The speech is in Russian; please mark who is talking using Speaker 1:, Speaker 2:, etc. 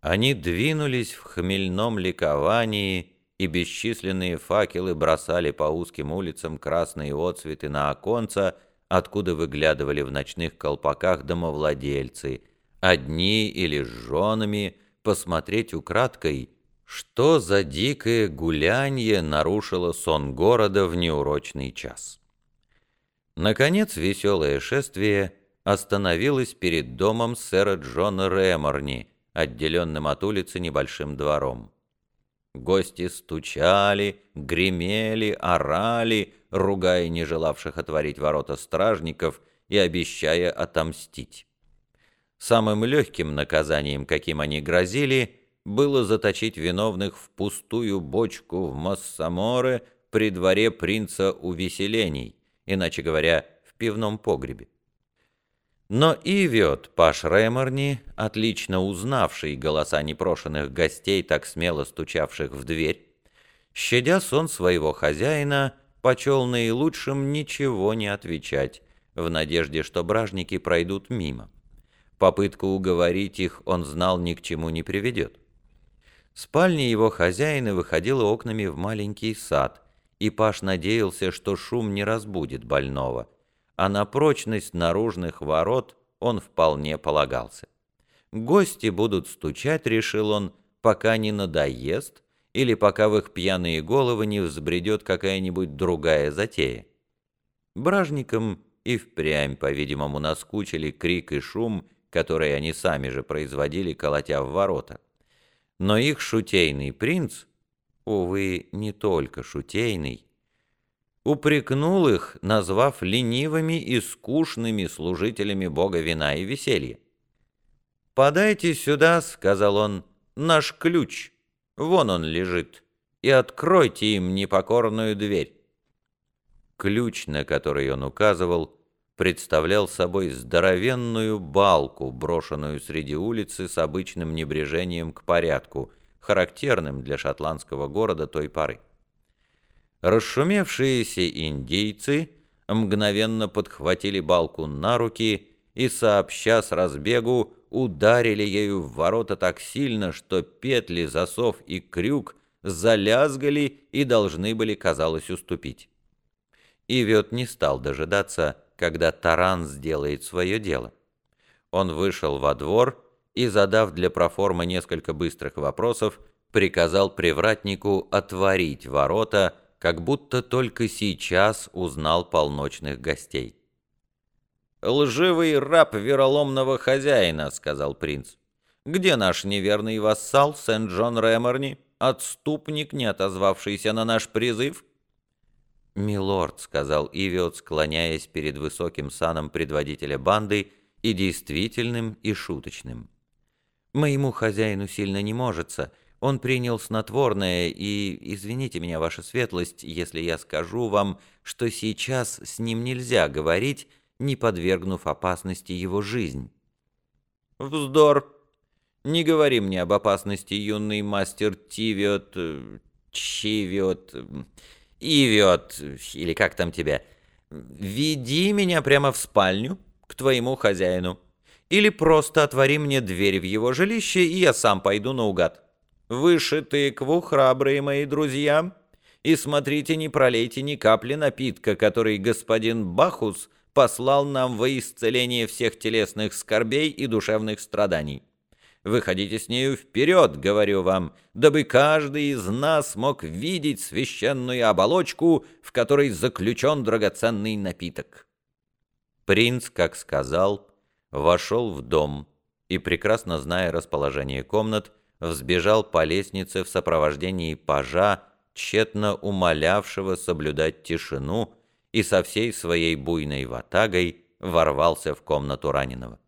Speaker 1: Они двинулись в хмельном ликовании, и бесчисленные факелы бросали по узким улицам красные отцветы на оконца, откуда выглядывали в ночных колпаках домовладельцы, одни или с женами, посмотреть украдкой, что за дикое гулянье нарушило сон города в неурочный час. Наконец веселое шествие остановилось перед домом сэра Джона Рэморни, отделенным от улицы небольшим двором. Гости стучали, гремели, орали, ругая не желавших отворить ворота стражников и обещая отомстить. Самым легким наказанием, каким они грозили, было заточить виновных в пустую бочку в Массаморе при дворе принца увеселений, иначе говоря, в пивном погребе. Но Ивиот Паш Реморни, отлично узнавший голоса непрошенных гостей, так смело стучавших в дверь, щадя сон своего хозяина, почел наилучшим ничего не отвечать, в надежде, что бражники пройдут мимо. Попытку уговорить их он знал ни к чему не приведет. Спальня его хозяина выходила окнами в маленький сад, и Паш надеялся, что шум не разбудит больного – а на прочность наружных ворот он вполне полагался. Гости будут стучать, решил он, пока не надоест, или пока в их пьяные головы не взбредет какая-нибудь другая затея. Бражникам и впрямь, по-видимому, наскучили крик и шум, которые они сами же производили, колотя в ворота. Но их шутейный принц, увы, не только шутейный, упрекнул их, назвав ленивыми и скучными служителями бога вина и веселья. «Подайте сюда», — сказал он, — «наш ключ, вон он лежит, и откройте им непокорную дверь». Ключ, на который он указывал, представлял собой здоровенную балку, брошенную среди улицы с обычным небрежением к порядку, характерным для шотландского города той поры. Расшумевшиеся индейцы мгновенно подхватили балку на руки и, сообща с разбегу, ударили ею в ворота так сильно, что петли, засов и крюк залязгали и должны были, казалось, уступить. Ивет не стал дожидаться, когда таран сделает свое дело. Он вышел во двор и, задав для проформы несколько быстрых вопросов, приказал привратнику отворить ворота, как будто только сейчас узнал полночных гостей. «Лживый раб вероломного хозяина», — сказал принц. «Где наш неверный вассал Сент-Джон Рэморни, отступник, не отозвавшийся на наш призыв?» «Милорд», — сказал Ивиот, склоняясь перед высоким саном предводителя банды, и действительным, и шуточным. «Моему хозяину сильно не можется, он принял снотворное, и, извините меня, ваша светлость, если я скажу вам, что сейчас с ним нельзя говорить, не подвергнув опасности его жизнь». «Вздор! Не говори мне об опасности, юный мастер Тивиот... Чивиот... Ивиот... Или как там тебя? Веди меня прямо в спальню к твоему хозяину. Или просто отвори мне дверь в его жилище, и я сам пойду наугад». Выше тыкву, храбрые мои друзья, и смотрите, не пролейте ни капли напитка, который господин Бахус послал нам во исцеление всех телесных скорбей и душевных страданий. Выходите с нею вперед, говорю вам, дабы каждый из нас мог видеть священную оболочку, в которой заключен драгоценный напиток». Принц, как сказал, вошел в дом и, прекрасно зная расположение комнат, взбежал по лестнице в сопровождении пажа, тщетно умолявшего соблюдать тишину, и со всей своей буйной ватагой ворвался в комнату раненого.